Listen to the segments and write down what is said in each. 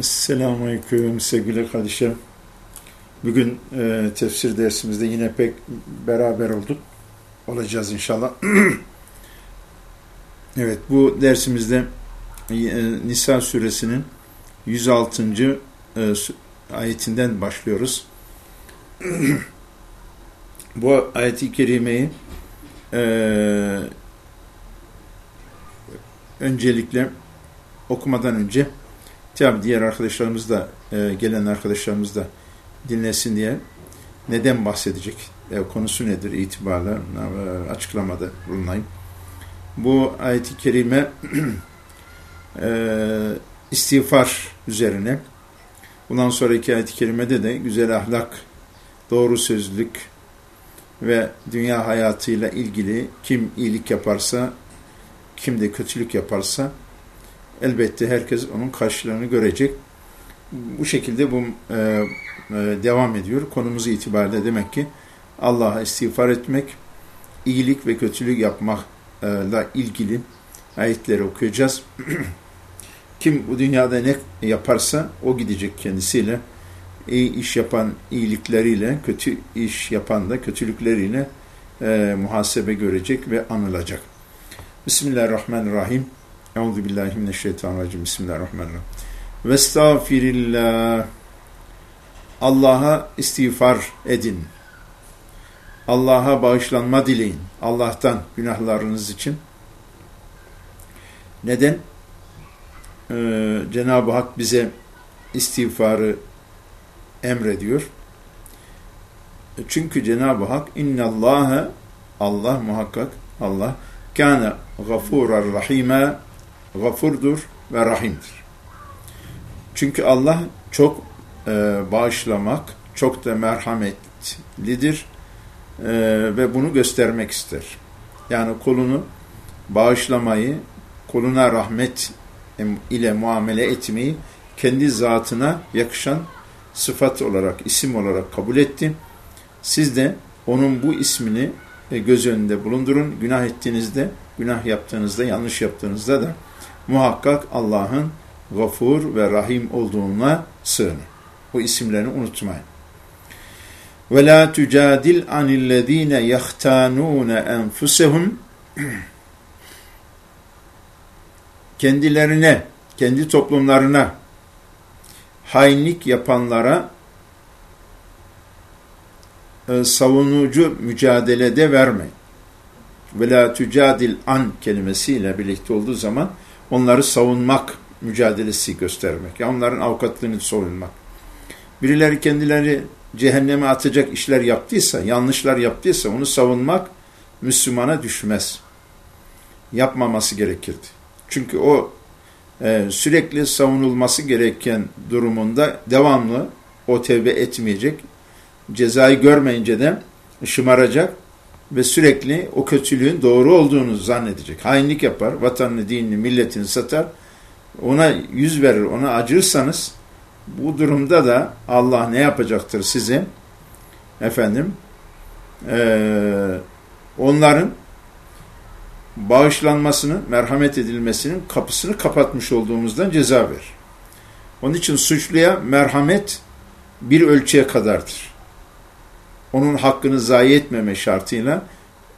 Selamun Aleyküm sevgili kardeşlerim. Bugün e, tefsir dersimizde yine pek beraber olduk. Olacağız inşallah. evet bu dersimizde e, Nisa suresinin 106. E, ayetinden başlıyoruz. bu ayeti kerimeyi e, öncelikle okumadan önce Tabi diğer arkadaşlarımız da, e, gelen arkadaşlarımız da dinlesin diye neden bahsedecek, e, konusu nedir itibarla? E, açıklamada bulunayım. Bu ayet-i kerime e, istiğfar üzerine, bundan sonraki ayet-i kerimede de güzel ahlak, doğru sözlük ve dünya hayatıyla ilgili kim iyilik yaparsa, kim de kötülük yaparsa, elbette herkes onun karşılığını görecek. Bu şekilde bu e, e, devam ediyor. Konumuz itibariyle demek ki Allah'a istiğfar etmek, iyilik ve kötülük yapmakla ilgili ayetleri okuyacağız. Kim bu dünyada ne yaparsa o gidecek kendisiyle. İyi iş yapan iyilikleriyle, kötü iş yapan da kötülükleriyle e, muhasebe görecek ve anılacak. Bismillahirrahmanirrahim. Euzu billahi mineşşeytanirracim. Bismillahirrahmanirrahim. Vestağfirillah. Allah'a istiğfar edin. Allah'a bağışlanma dileyin. Allah'tan günahlarınız için. Neden? Ee, Cenab-ı Hak bize istiğfarı emrediyor. Çünkü Cenab-ı Hak innallâhe Allah muhakkak Allah kâne gafûrar rahîmâ gafurdur ve rahimdir. Çünkü Allah çok e, bağışlamak, çok da merhametlidir e, ve bunu göstermek ister. Yani kulunu bağışlamayı, kuluna rahmet ile muamele etmeyi kendi zatına yakışan sıfat olarak, isim olarak kabul etti. Siz de onun bu ismini e, göz önünde bulundurun. Günah ettiğinizde, günah yaptığınızda, yanlış yaptığınızda da muhakkak Allah'ın gafur ve rahim olduğuna sığının. Bu isimlerini unutmayın. Ve la tucadil anillezine yahtanun enfusehum kendilerine, kendi toplumlarına hainlik yapanlara e, savunucu mücadelede vermeyin. Ve la tucadil an kelimesiyle birlikte olduğu zaman onları savunmak mücadelesi göstermek. Ya onların avukatlığını savunmak. Birileri kendileri cehenneme atacak işler yaptıysa, yanlışlar yaptıysa onu savunmak Müslümana düşmez. Yapmaması gerekirdi. Çünkü o e, sürekli savunulması gereken durumunda devamlı o tevbe etmeyecek. Cezayı görmeyince de şımaracak ve sürekli o kötülüğün doğru olduğunu zannedecek. Hainlik yapar, vatanını, dinini, milletini satar. Ona yüz verir, ona acırsanız bu durumda da Allah ne yapacaktır size? Efendim, ee, onların bağışlanmasını, merhamet edilmesinin kapısını kapatmış olduğumuzdan ceza verir. Onun için suçluya merhamet bir ölçüye kadardır onun hakkını zayi etmeme şartıyla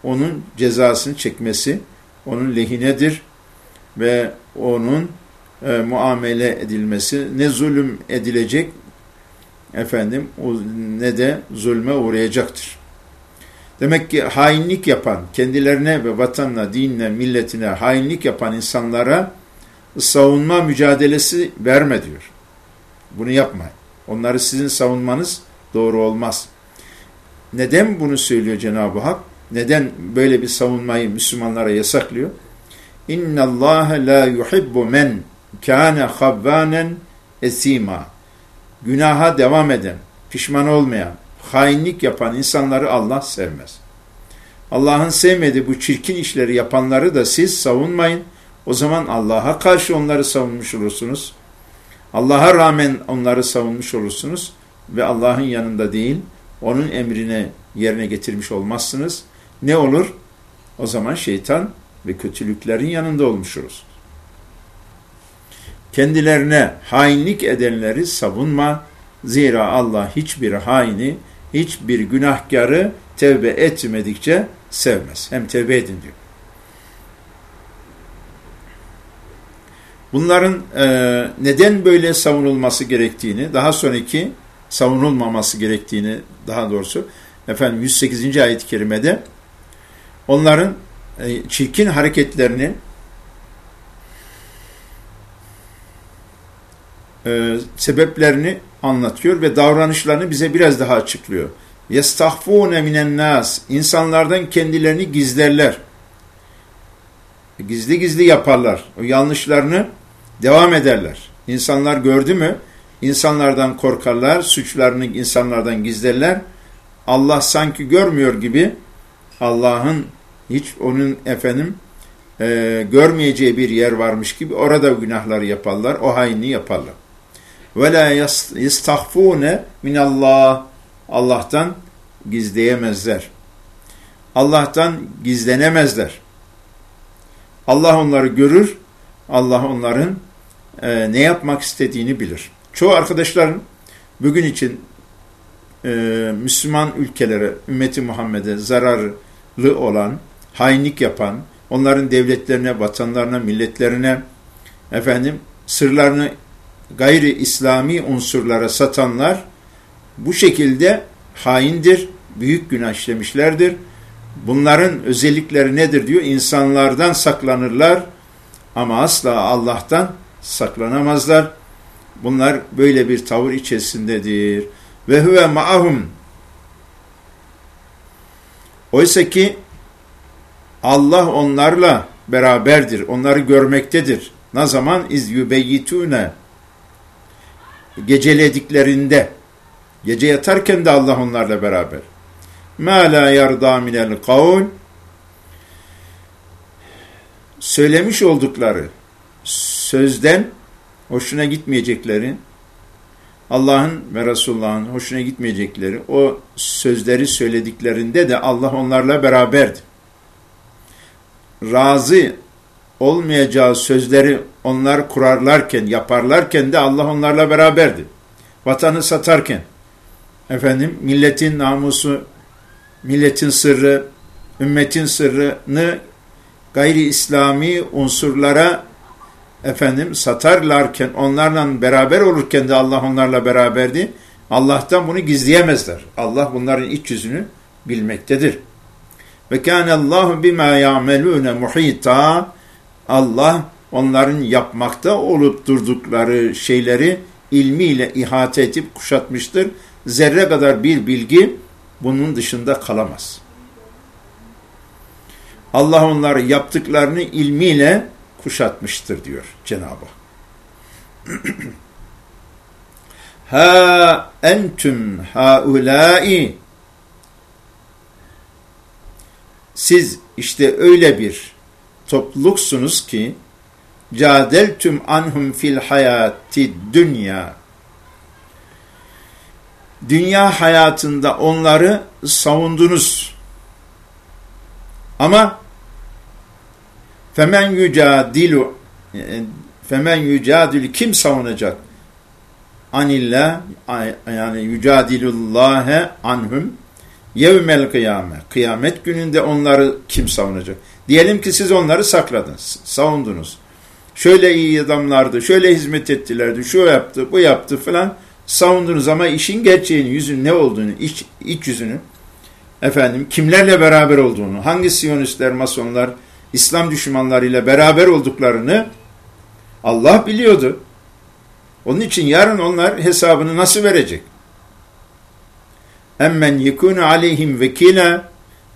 onun cezasını çekmesi onun lehinedir ve onun e, muamele edilmesi ne zulüm edilecek efendim o, ne de zulme uğrayacaktır. Demek ki hainlik yapan, kendilerine ve vatanına, dinine, milletine hainlik yapan insanlara savunma mücadelesi verme diyor. Bunu yapmayın. Onları sizin savunmanız doğru olmaz. Neden bunu söylüyor Cenab-ı Hak? Neden böyle bir savunmayı Müslümanlara yasaklıyor? İnna Allah la yuhibbu men kana havvanen esima. Günaha devam eden, pişman olmayan, hainlik yapan insanları Allah sevmez. Allah'ın sevmediği bu çirkin işleri yapanları da siz savunmayın. O zaman Allah'a karşı onları savunmuş olursunuz. Allah'a rağmen onları savunmuş olursunuz ve Allah'ın yanında değil, onun emrine yerine getirmiş olmazsınız. Ne olur? O zaman şeytan ve kötülüklerin yanında olmuş olursunuz. kendilerine hainlik edenleri savunma. Zira Allah hiçbir haini, hiçbir günahkarı tevbe etmedikçe sevmez. Hem tevbe edin diyor. Bunların e, neden böyle savunulması gerektiğini, daha sonraki savunulmaması gerektiğini daha doğrusu efendim 108. ayet-i kerimede onların e, çirkin hareketlerini e, sebeplerini anlatıyor ve davranışlarını bize biraz daha açıklıyor. يَسْتَخْفُونَ مِنَ النَّاسِ İnsanlardan kendilerini gizlerler. Gizli gizli yaparlar. O yanlışlarını devam ederler. İnsanlar gördü mü insanlardan korkarlar, suçlarını insanlardan gizlerler. Allah sanki görmüyor gibi Allah'ın hiç onun efendim e, görmeyeceği bir yer varmış gibi orada günahları yaparlar, o hainliği yaparlar. Ve la yestahfune minallah Allah'tan gizleyemezler. Allah'tan gizlenemezler. Allah onları görür, Allah onların e, ne yapmak istediğini bilir. Çoğu arkadaşların bugün için e, Müslüman ülkelere, ümmeti Muhammed'e zararlı olan, hainlik yapan, onların devletlerine, vatanlarına, milletlerine, efendim sırlarını gayri İslami unsurlara satanlar bu şekilde haindir, büyük günah işlemişlerdir. Bunların özellikleri nedir diyor? İnsanlardan saklanırlar ama asla Allah'tan saklanamazlar. Bunlar böyle bir tavır içerisindedir. Ve huve ma'ahum. Oysa ki Allah onlarla beraberdir. Onları görmektedir. Ne zaman iz yubeyyitune gecelediklerinde gece yatarken de Allah onlarla beraber. Ma la yarda minel kavl söylemiş oldukları sözden hoşuna gitmeyecekleri, Allah'ın ve Resulullah'ın hoşuna gitmeyecekleri o sözleri söylediklerinde de Allah onlarla beraberdi. Razı olmayacağı sözleri onlar kurarlarken, yaparlarken de Allah onlarla beraberdi. Vatanı satarken, efendim milletin namusu, milletin sırrı, ümmetin sırrını gayri İslami unsurlara efendim satarlarken onlarla beraber olurken de Allah onlarla beraberdi. Allah'tan bunu gizleyemezler. Allah bunların iç yüzünü bilmektedir. Ve kâne Allahu bima ya'melûne muhîtâ Allah onların yapmakta olup durdukları şeyleri ilmiyle ihate edip kuşatmıştır. Zerre kadar bir bilgi bunun dışında kalamaz. Allah onları yaptıklarını ilmiyle kuşatmıştır diyor Cenab-ı Ha entüm haulâi. Siz işte öyle bir topluluksunuz ki cadeltüm anhum fil hayati dünya. Dünya hayatında onları savundunuz. Ama femen yücadilu femen yücadilu kim savunacak? Anillah yani yücadilullâhe anhum yevmel kıyame. Kıyamet gününde onları kim savunacak? Diyelim ki siz onları sakladınız, savundunuz. Şöyle iyi adamlardı, şöyle hizmet ettilerdi, şu yaptı, bu yaptı falan savundunuz ama işin gerçeğini, yüzün ne olduğunu, iç, iç yüzünü, efendim kimlerle beraber olduğunu, hangi siyonistler, masonlar, İslam düşmanlarıyla beraber olduklarını Allah biliyordu. Onun için yarın onlar hesabını nasıl verecek? Emmen yekunu aleyhim vekila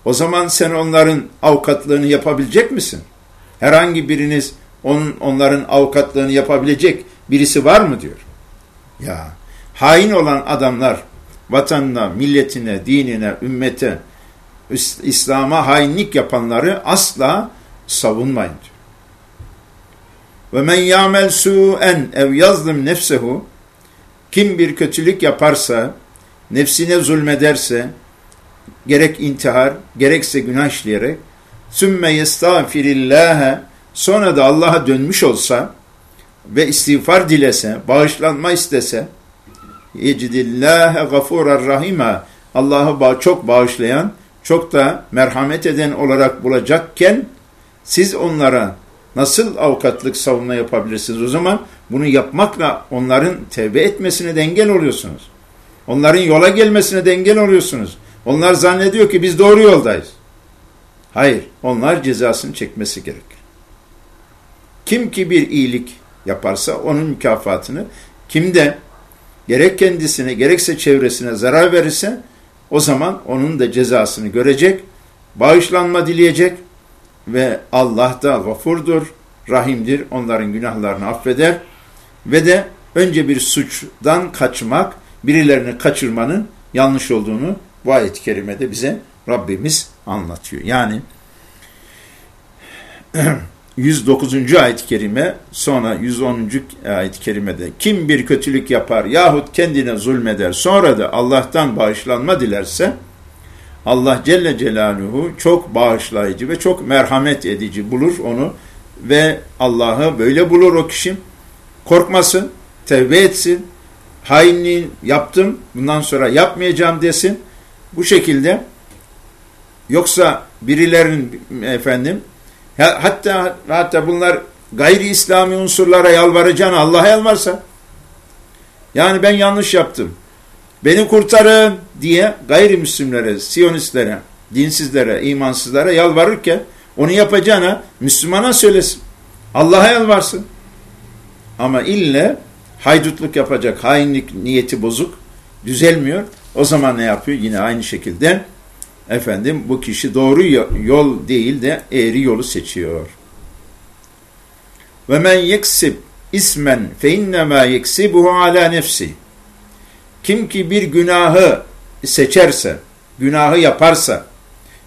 o zaman sen onların avukatlığını yapabilecek misin? Herhangi biriniz onun, onların avukatlığını yapabilecek birisi var mı diyor. Ya hain olan adamlar vatanına, milletine, dinine, ümmete, İslam'a hainlik yapanları asla savunmayın diyor. Ve men ya'mel su'en ev yazlim nefsehu kim bir kötülük yaparsa, nefsine zulmederse, gerek intihar, gerekse günah işleyerek, sümme yestağfirillâhe, sonra da Allah'a dönmüş olsa, ve istiğfar dilese, bağışlanma istese, yecidillâhe gafûrar rahîmâ Allah'ı çok bağışlayan, çok da merhamet eden olarak bulacakken siz onlara nasıl avukatlık savunma yapabilirsiniz? O zaman bunu yapmakla onların tevbe etmesine de engel oluyorsunuz. Onların yola gelmesine de engel oluyorsunuz. Onlar zannediyor ki biz doğru yoldayız. Hayır, onlar cezasını çekmesi gerekir. Kim ki bir iyilik yaparsa onun mükafatını, kim de gerek kendisine gerekse çevresine zarar verirse o zaman onun da cezasını görecek, bağışlanma dileyecek ve Allah da gafurdur, rahimdir, onların günahlarını affeder ve de önce bir suçdan kaçmak, birilerini kaçırmanın yanlış olduğunu bu ayet-i kerimede bize Rabbimiz anlatıyor. Yani 109. ayet-i kerime sonra 110. ayet-i kerimede kim bir kötülük yapar yahut kendine zulmeder sonra da Allah'tan bağışlanma dilerse Allah Celle Celaluhu çok bağışlayıcı ve çok merhamet edici bulur onu ve Allah'ı böyle bulur o kişi. Korkmasın, tevbe etsin, hainliği yaptım, bundan sonra yapmayacağım desin. Bu şekilde yoksa birilerinin efendim hatta hatta bunlar gayri İslami unsurlara yalvaracağını Allah'a yalvarsa yani ben yanlış yaptım. Beni kurtarın diye gayrimüslimlere, siyonistlere, dinsizlere, imansızlara yalvarırken onu yapacağına Müslümana söylesin. Allah'a yalvarsın. Ama ille haydutluk yapacak, hainlik niyeti bozuk, düzelmiyor. O zaman ne yapıyor? Yine aynı şekilde efendim bu kişi doğru yol değil de eğri yolu seçiyor. Ve men yeksib ismen fe innema yeksibuhu ala nefsi. Kim ki bir günahı seçerse, günahı yaparsa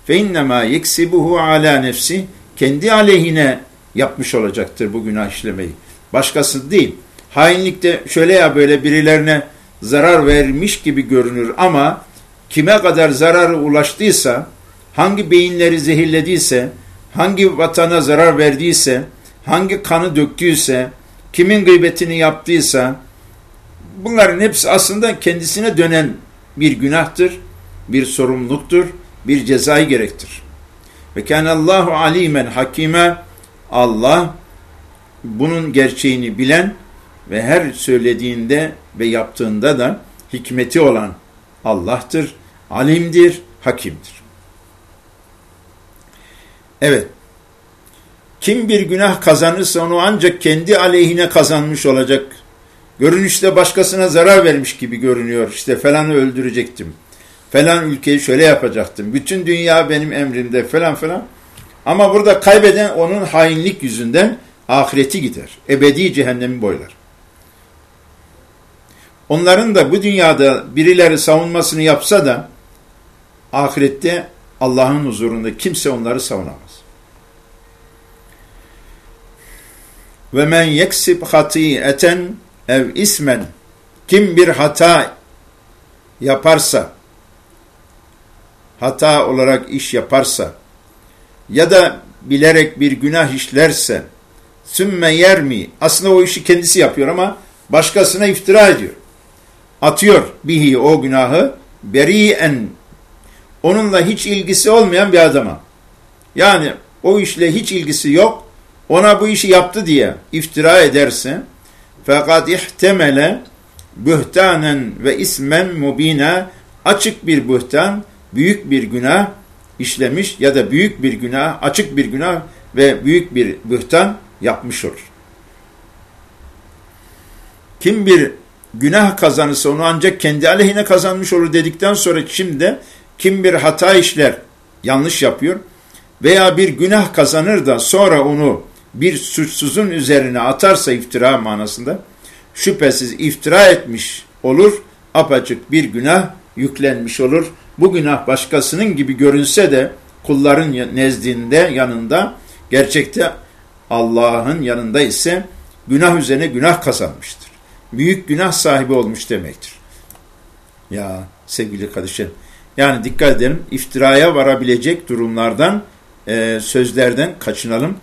fe innema yeksibuhu ala nefsi kendi aleyhine yapmış olacaktır bu günah işlemeyi. Başkası değil. Hainlikte şöyle ya böyle birilerine zarar vermiş gibi görünür ama kime kadar zararı ulaştıysa, hangi beyinleri zehirlediyse, hangi vatana zarar verdiyse, hangi kanı döktüyse, kimin gıybetini yaptıysa, bunların hepsi aslında kendisine dönen bir günahtır, bir sorumluluktur, bir cezayı gerektir. Ve kânallâhu alîmen hakime Allah bunun gerçeğini bilen ve her söylediğinde ve yaptığında da hikmeti olan Allah'tır, alimdir, hakimdir. Evet, kim bir günah kazanırsa onu ancak kendi aleyhine kazanmış olacak. Görünüşte başkasına zarar vermiş gibi görünüyor. İşte falanı öldürecektim. Falan ülkeyi şöyle yapacaktım. Bütün dünya benim emrimde falan falan. Ama burada kaybeden onun hainlik yüzünden ahireti gider. Ebedi cehennemi boylar. Onların da bu dünyada birileri savunmasını yapsa da ahirette Allah'ın huzurunda kimse onları savunamaz. Ve men yeksib ev ismen kim bir hata yaparsa hata olarak iş yaparsa ya da bilerek bir günah işlerse sümme yermi aslında o işi kendisi yapıyor ama başkasına iftira ediyor atıyor bihi o günahı beri'en onunla hiç ilgisi olmayan bir adama. Yani o işle hiç ilgisi yok. Ona bu işi yaptı diye iftira ederse fakat ihtemele bühtanen ve ismen mubina açık bir bühtan, büyük bir günah işlemiş ya da büyük bir günah, açık bir günah ve büyük bir bühtan yapmış olur. Kim bir günah kazanırsa onu ancak kendi aleyhine kazanmış olur dedikten sonra şimdi kim bir hata işler, yanlış yapıyor veya bir günah kazanır da sonra onu bir suçsuzun üzerine atarsa iftira manasında şüphesiz iftira etmiş olur, apaçık bir günah yüklenmiş olur. Bu günah başkasının gibi görünse de kulların nezdinde, yanında, gerçekte Allah'ın yanında ise günah üzerine günah kazanmıştır büyük günah sahibi olmuş demektir. Ya sevgili kardeşlerim. Yani dikkat edelim iftiraya varabilecek durumlardan, e, sözlerden kaçınalım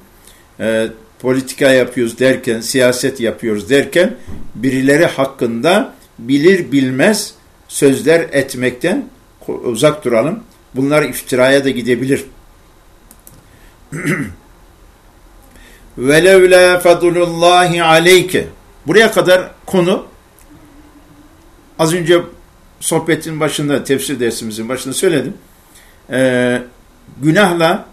E, politika yapıyoruz derken, siyaset yapıyoruz derken birileri hakkında bilir bilmez sözler etmekten uzak duralım. Bunlar iftiraya da gidebilir. وَلَوْلَا فَضُلُ اللّٰهِ عَلَيْكَ Buraya kadar konu az önce sohbetin başında, tefsir dersimizin başında söyledim. Ee, günahla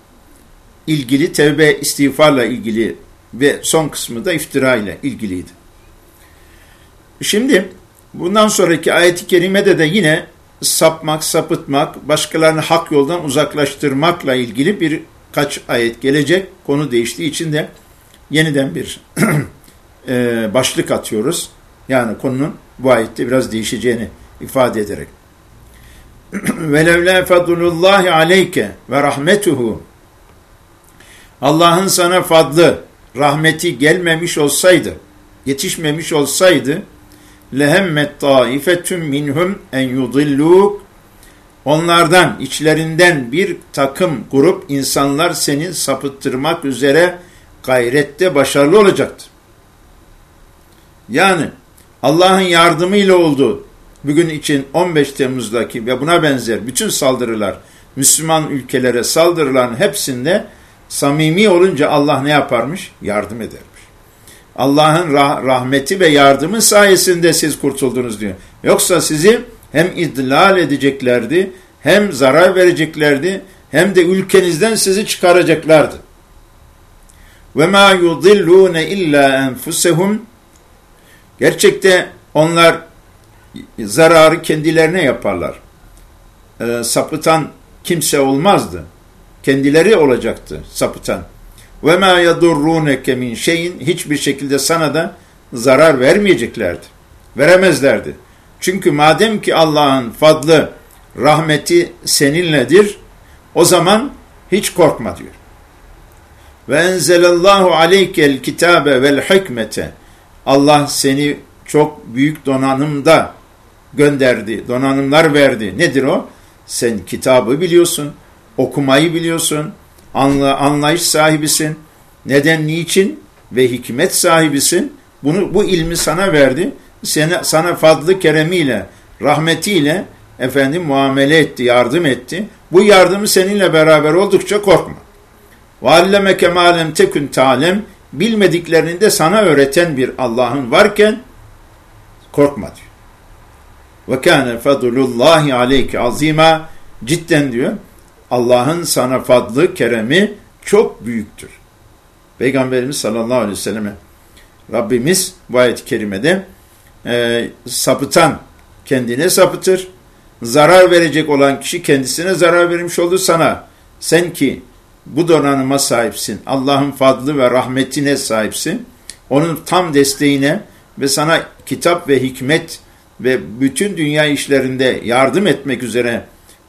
ilgili, tevbe istiğfarla ilgili ve son kısmı da iftira ile ilgiliydi. Şimdi bundan sonraki ayet-i kerimede de yine sapmak, sapıtmak, başkalarını hak yoldan uzaklaştırmakla ilgili birkaç ayet gelecek. Konu değiştiği için de yeniden bir e, başlık atıyoruz. Yani konunun bu ayette biraz değişeceğini ifade ederek. وَلَوْلَا فَضُلُ اللّٰهِ عَلَيْكَ وَرَحْمَتُهُ Allah'ın sana fadlı, rahmeti gelmemiş olsaydı, yetişmemiş olsaydı, lehemmet taifetun minhum en yudilluk Onlardan, içlerinden bir takım grup insanlar seni sapıttırmak üzere gayrette başarılı olacaktı. Yani Allah'ın yardımıyla oldu. Bugün için 15 Temmuz'daki ve buna benzer bütün saldırılar, Müslüman ülkelere saldırılan hepsinde samimi olunca Allah ne yaparmış? Yardım edermiş. Allah'ın rah rahmeti ve yardımı sayesinde siz kurtuldunuz diyor. Yoksa sizi hem idlal edeceklerdi, hem zarar vereceklerdi, hem de ülkenizden sizi çıkaracaklardı. Ve ma yudillune illa enfusehum Gerçekte onlar zararı kendilerine yaparlar. E, sapıtan kimse olmazdı. Kendileri olacaktı sapıtan. Ve ma yadurruneke min şeyin hiçbir şekilde sana da zarar vermeyeceklerdi. Veremezlerdi. Çünkü madem ki Allah'ın fadlı, rahmeti seninledir, o zaman hiç korkma diyor. Ve enzelallahu aleykel kitabe vel hikmete. Allah seni çok büyük donanımda gönderdi, donanımlar verdi. Nedir o? Sen kitabı biliyorsun, okumayı biliyorsun, anla, anlayış sahibisin, neden, niçin ve hikmet sahibisin. Bunu bu ilmi sana verdi. Sana, sana fadlı keremiyle, rahmetiyle efendim muamele etti, yardım etti. Bu yardımı seninle beraber oldukça korkma. Vallemeke malem tekün talem bilmediklerini de sana öğreten bir Allah'ın varken korkma diyor. Ve kâne fadlullahi aleyke azima cidden diyor Allah'ın sana fadlı, keremi çok büyüktür. Peygamberimiz sallallahu aleyhi ve selleme Rabbimiz bu ayet-i kerimede e, sapıtan kendine sapıtır, zarar verecek olan kişi kendisine zarar vermiş oldu sana. Sen ki bu donanıma sahipsin, Allah'ın fadlı ve rahmetine sahipsin, onun tam desteğine ve sana kitap ve hikmet ve bütün dünya işlerinde yardım etmek üzere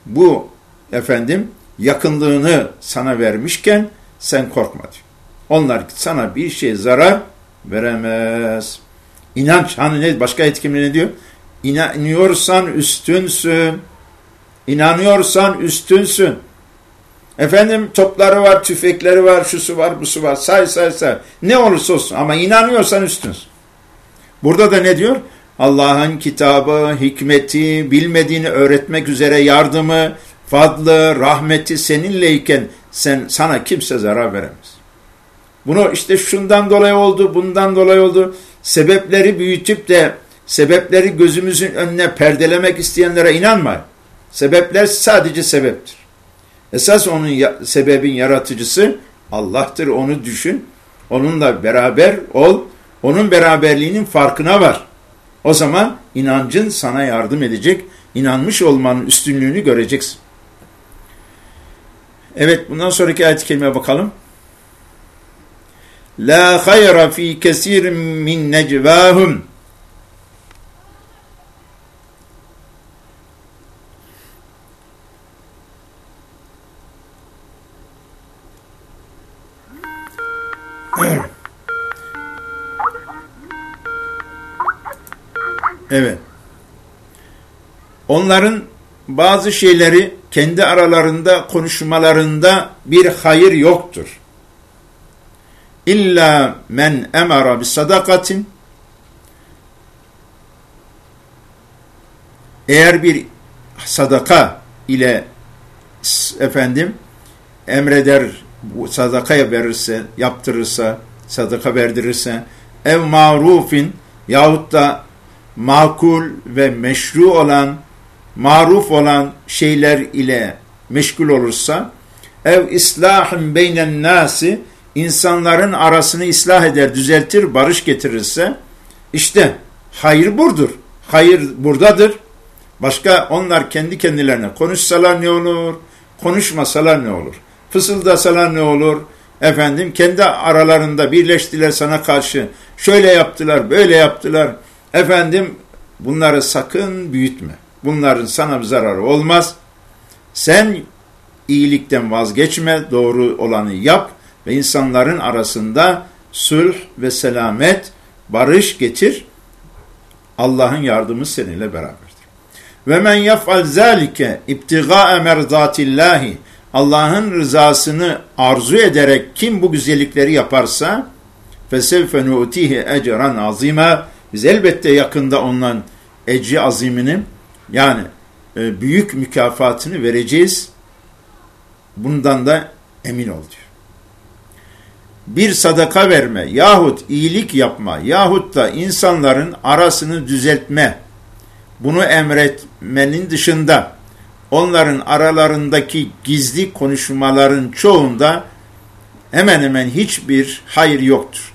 bu efendim yakınlığını sana vermişken sen korkma diyor. Onlar sana bir şey zarar veremez. İnanç hani ne başka etkimli ne diyor? İnanıyorsan üstünsün. İnanıyorsan üstünsün. Efendim topları var, tüfekleri var, şusu var, busu var. Say say say. Ne olursa olsun ama inanıyorsan üstünsün. Burada da ne diyor? Allah'ın kitabı, hikmeti, bilmediğini öğretmek üzere yardımı, fadlı, rahmeti seninleyken sen sana kimse zarar veremez. Bunu işte şundan dolayı oldu, bundan dolayı oldu. Sebepleri büyütüp de sebepleri gözümüzün önüne perdelemek isteyenlere inanma. Sebepler sadece sebeptir. Esas onun ya, sebebin yaratıcısı Allah'tır. Onu düşün. Onunla beraber ol. Onun beraberliğinin farkına var. O zaman inancın sana yardım edecek. İnanmış olmanın üstünlüğünü göreceksin. Evet bundan sonraki ayet-i kerimeye bakalım. La hayra fi kesirin min necvahum Evet. Onların bazı şeyleri kendi aralarında konuşmalarında bir hayır yoktur. illa men emara bis sadakatin eğer bir sadaka ile efendim emreder sadakaya verirse, yaptırırsa, sadaka verdirirse ev marufin yahut da makul ve meşru olan, maruf olan şeyler ile meşgul olursa ev islahın beynen nasi insanların arasını ıslah eder, düzeltir, barış getirirse işte hayır burdur. Hayır buradadır. Başka onlar kendi kendilerine konuşsalar ne olur, konuşmasalar ne olur? Fısıldasalar ne olur? Efendim kendi aralarında birleştiler sana karşı. Şöyle yaptılar, böyle yaptılar. Efendim bunları sakın büyütme. Bunların sana bir zararı olmaz. Sen iyilikten vazgeçme, doğru olanı yap ve insanların arasında sulh ve selamet, barış getir. Allah'ın yardımı seninle beraberdir. Ve men yef'al zalike ibtigaa merdatillahi Allah'ın rızasını arzu ederek kim bu güzellikleri yaparsa fesevfe nu'tihi ecran azima biz elbette yakında ondan ecri azimini yani e, büyük mükafatını vereceğiz. Bundan da emin ol diyor. Bir sadaka verme yahut iyilik yapma yahut da insanların arasını düzeltme bunu emretmenin dışında onların aralarındaki gizli konuşmaların çoğunda hemen hemen hiçbir hayır yoktur.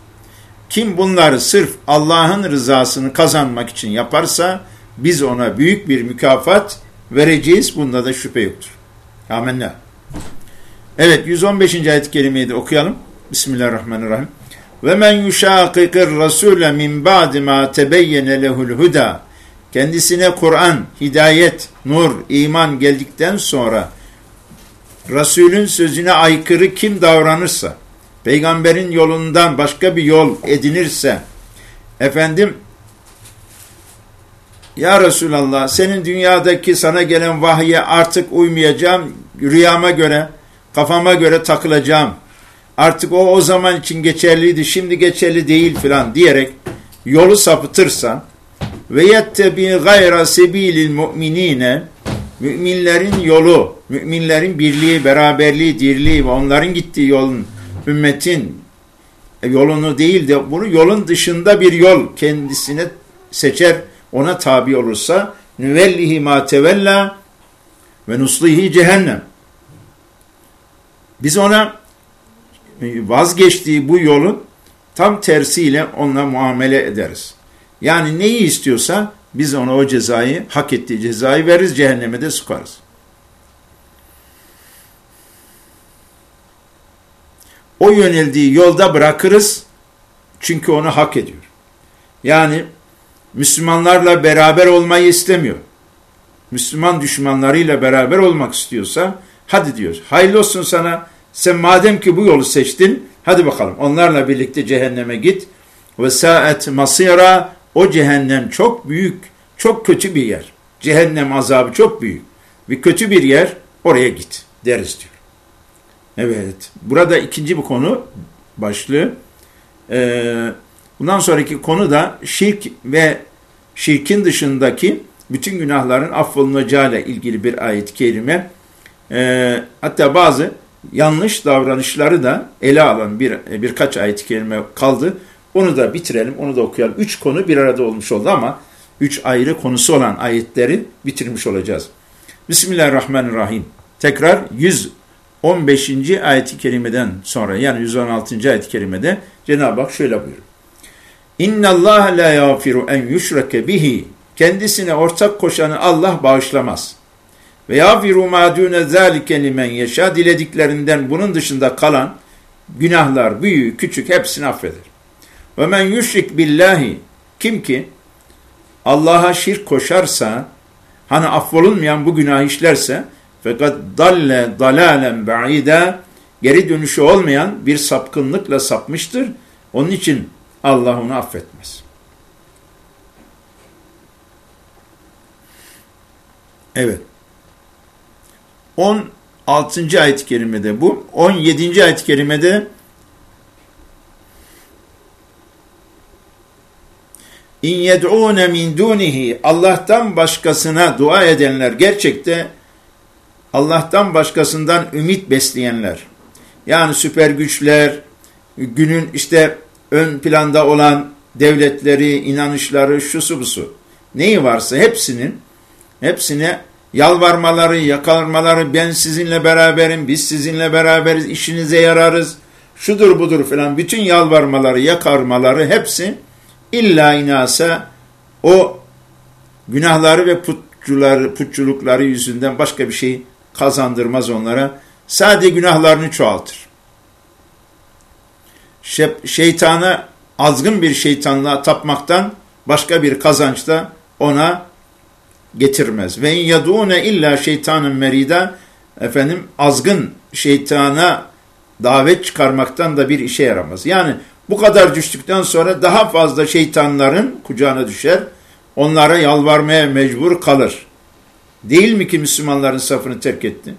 Kim bunları sırf Allah'ın rızasını kazanmak için yaparsa biz ona büyük bir mükafat vereceğiz. Bunda da şüphe yoktur. Amenna. Evet 115. ayet-i kerimeyi de okuyalım. Bismillahirrahmanirrahim. Ve men yuşakikir rasule min ba'di ma tebeyyene lehul huda kendisine Kur'an, hidayet, nur, iman geldikten sonra Resulün sözüne aykırı kim davranırsa, peygamberin yolundan başka bir yol edinirse, efendim, ya Resulallah senin dünyadaki sana gelen vahye artık uymayacağım, rüyama göre, kafama göre takılacağım. Artık o o zaman için geçerliydi, şimdi geçerli değil filan diyerek yolu sapıtırsa, ve yettebi gayra sebilil mu'minine müminlerin yolu, müminlerin birliği, beraberliği, dirliği ve onların gittiği yolun, ümmetin yolunu değil de bunu yolun dışında bir yol kendisine seçer, ona tabi olursa nüvellihi ma tevella ve nuslihi cehennem. Biz ona vazgeçtiği bu yolun tam tersiyle onunla muamele ederiz. Yani neyi istiyorsa biz ona o cezayı, hak ettiği cezayı veririz, cehenneme de sokarız. O yöneldiği yolda bırakırız, çünkü onu hak ediyor. Yani Müslümanlarla beraber olmayı istemiyor. Müslüman düşmanlarıyla beraber olmak istiyorsa, hadi diyor, hayırlı olsun sana, sen madem ki bu yolu seçtin, hadi bakalım onlarla birlikte cehenneme git. Ve saet masira o cehennem çok büyük, çok kötü bir yer. Cehennem azabı çok büyük. Bir kötü bir yer, oraya git deriz diyor. Evet, burada ikinci bir konu başlığı. Ee, bundan sonraki konu da şirk ve şirkin dışındaki bütün günahların affolunacağıyla ilgili bir ayet-i kerime. Ee, hatta bazı yanlış davranışları da ele alan bir birkaç ayet-i kerime kaldı. Onu da bitirelim, onu da okuyalım. Üç konu bir arada olmuş oldu ama üç ayrı konusu olan ayetleri bitirmiş olacağız. Bismillahirrahmanirrahim. Tekrar 115. ayet-i kerimeden sonra yani 116. ayet-i kerimede Cenab-ı Hak şöyle buyuruyor. İnna Allah la yafiru en yushrake bihi. Kendisine ortak koşanı Allah bağışlamaz. Ve yafiru ma dune zalike limen dilediklerinden bunun dışında kalan günahlar büyük küçük hepsini affeder. Ve men yüşrik billahi kim ki Allah'a şirk koşarsa hani affolunmayan bu günah işlerse fakat dalle dalalen ba'ida geri dönüşü olmayan bir sapkınlıkla sapmıştır. Onun için Allah onu affetmez. Evet. 16. ayet-i kerimede bu. 17. ayet-i kerimede İn yed'ûne min dunihi Allah'tan başkasına dua edenler gerçekte Allah'tan başkasından ümit besleyenler. Yani süper güçler, günün işte ön planda olan devletleri, inanışları, şusu busu. Neyi varsa hepsinin, hepsine yalvarmaları, yakarmaları, ben sizinle beraberim, biz sizinle beraberiz, işinize yararız, şudur budur falan bütün yalvarmaları, yakarmaları hepsi illa inasa o günahları ve putçuları, putçulukları yüzünden başka bir şey kazandırmaz onlara. Sadece günahlarını çoğaltır. Şeytana azgın bir şeytanlığa tapmaktan başka bir kazanç da ona getirmez. Ve in yadune illa şeytanın merida efendim azgın şeytana davet çıkarmaktan da bir işe yaramaz. Yani bu kadar düştükten sonra daha fazla şeytanların kucağına düşer, onlara yalvarmaya mecbur kalır. Değil mi ki Müslümanların safını terk etti?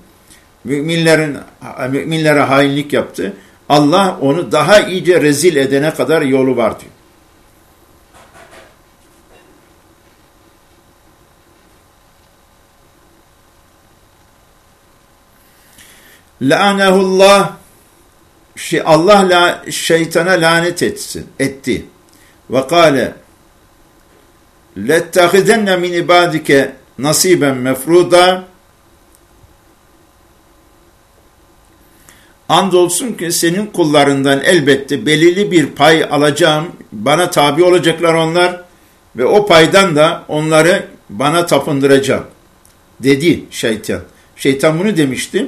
Müminlerin müminlere hainlik yaptı. Allah onu daha iyice rezil edene kadar yolu var diyor. La'anehullah şey, Allah la, şeytana lanet etsin, etti. Ve kâle lettehidenne min ibadike nasiben mefruda Andolsun ki senin kullarından elbette belirli bir pay alacağım. Bana tabi olacaklar onlar ve o paydan da onları bana tapındıracağım. Dedi şeytan. Şeytan bunu demişti.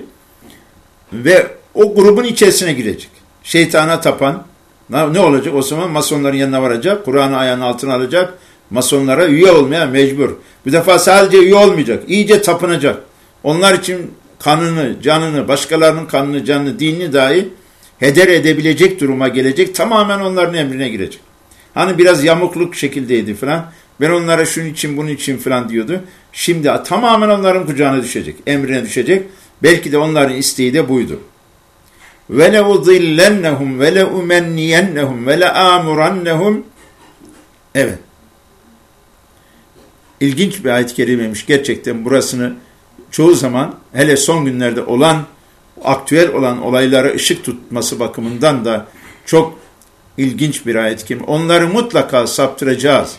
Ve o grubun içerisine girecek. Şeytana tapan ne olacak? O zaman masonların yanına varacak. Kur'an'ı ayağının altına alacak. Masonlara üye olmaya mecbur. Bu defa sadece üye olmayacak. İyice tapınacak. Onlar için kanını, canını, başkalarının kanını, canını, dinini dahi heder edebilecek duruma gelecek. Tamamen onların emrine girecek. Hani biraz yamukluk şekildeydi falan. Ben onlara şunun için bunun için falan diyordu. Şimdi tamamen onların kucağına düşecek. Emrine düşecek. Belki de onların isteği de buydu. Ve le umenniyennehum ve le amurannehum Evet. İlginç bir ayet-i kerimeymiş. Gerçekten burasını çoğu zaman hele son günlerde olan aktüel olan olaylara ışık tutması bakımından da çok ilginç bir ayet kim. Onları mutlaka saptıracağız.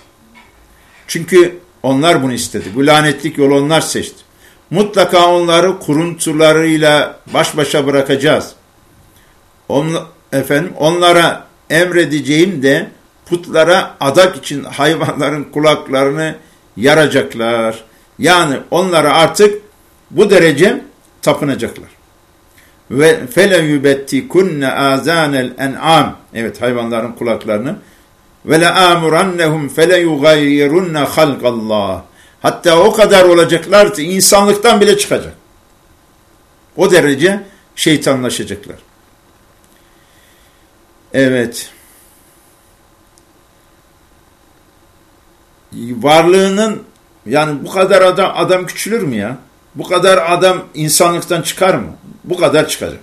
Çünkü onlar bunu istedi. Bu lanetlik yolu onlar seçti. Mutlaka onları kuruntularıyla baş başa bırakacağız. On, efendim onlara emredeceğim de putlara adak için hayvanların kulaklarını yaracaklar. Yani onlara artık bu derece tapınacaklar. Ve fele yubettikunne azanel en'am. Evet hayvanların kulaklarını. Ve la amurannehum fele yugayyirunne halqallah. Hatta o kadar olacaklar ki insanlıktan bile çıkacak. O derece şeytanlaşacaklar. Evet. Varlığının yani bu kadar adam, adam küçülür mü ya? Bu kadar adam insanlıktan çıkar mı? Bu kadar çıkacak.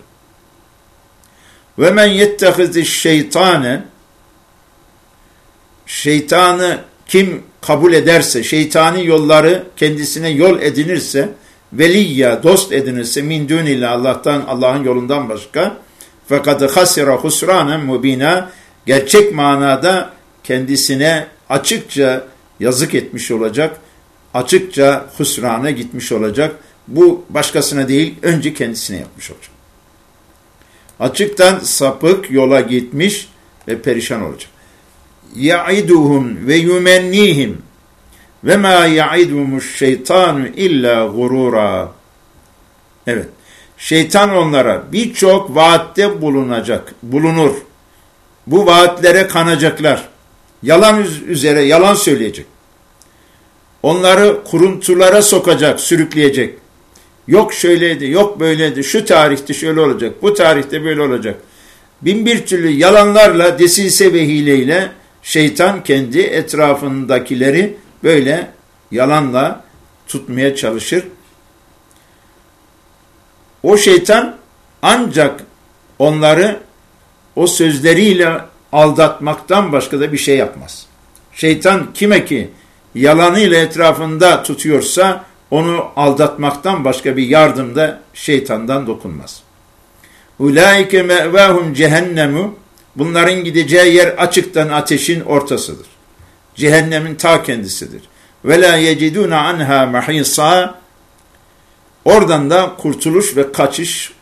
Ve men yettehizi şeytane şeytanı kim kabul ederse, şeytani yolları kendisine yol edinirse, veliyya, dost edinirse min dünille Allah'tan, Allah'ın yolundan başka fakat hasira husranen mubina gerçek manada kendisine açıkça yazık etmiş olacak açıkça husrana gitmiş olacak. Bu başkasına değil, önce kendisine yapmış olacak. Açıktan sapık yola gitmiş ve perişan olacak. Ya'iduhum ve yumennihim ve ma ya'idumuş şeytanu illa gurura. Evet. Şeytan onlara birçok vaatte bulunacak, bulunur. Bu vaatlere kanacaklar. Yalan üzere yalan söyleyecek. Onları kuruntulara sokacak, sürükleyecek. Yok şöyleydi, yok böyleydi, şu tarihte şöyle olacak, bu tarihte böyle olacak. Bin bir türlü yalanlarla, desise ve hileyle şeytan kendi etrafındakileri böyle yalanla tutmaya çalışır. O şeytan ancak onları o sözleriyle aldatmaktan başka da bir şey yapmaz. Şeytan kime ki yalanıyla etrafında tutuyorsa onu aldatmaktan başka bir yardım da şeytandan dokunmaz. Ulaike me'vahum cehennemu bunların gideceği yer açıktan ateşin ortasıdır. Cehennemin ta kendisidir. Ve la yeciduna anha mahisa oradan da kurtuluş ve kaçış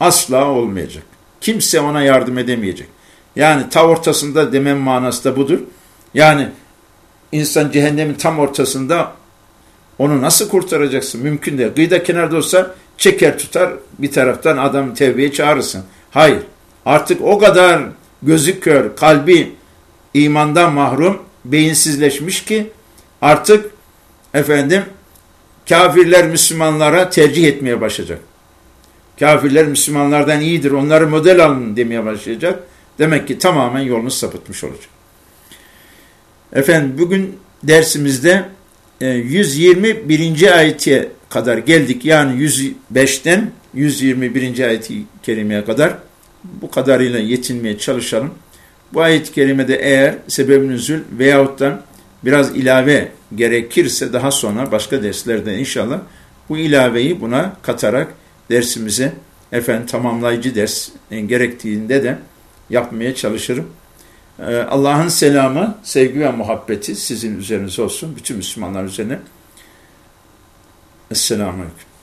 asla olmayacak. Kimse ona yardım edemeyecek. Yani ta ortasında demem manası da budur. Yani insan cehennemin tam ortasında onu nasıl kurtaracaksın? Mümkün değil. Gıyda kenarda olsa çeker tutar bir taraftan adam tevbeye çağırırsın. Hayır. Artık o kadar gözü kör, kalbi imandan mahrum, beyinsizleşmiş ki artık efendim kafirler Müslümanlara tercih etmeye başlayacak. Kafirler Müslümanlardan iyidir, onları model alın demeye başlayacak. Demek ki tamamen yolunu sapıtmış olacak. Efendim bugün dersimizde 121. E, ayete kadar geldik. Yani 105'ten 121. ayet-i kerimeye kadar bu kadarıyla yetinmeye çalışalım. Bu ayet-i kerimede eğer sebeb nüzül veyahut da biraz ilave gerekirse daha sonra başka derslerde inşallah bu ilaveyi buna katarak dersimize efendim tamamlayıcı ders gerektiğinde de yapmaya çalışırım. Ee, Allah'ın selamı, sevgi ve muhabbeti sizin üzerinize olsun. Bütün Müslümanlar üzerine. Esselamu Aleyküm.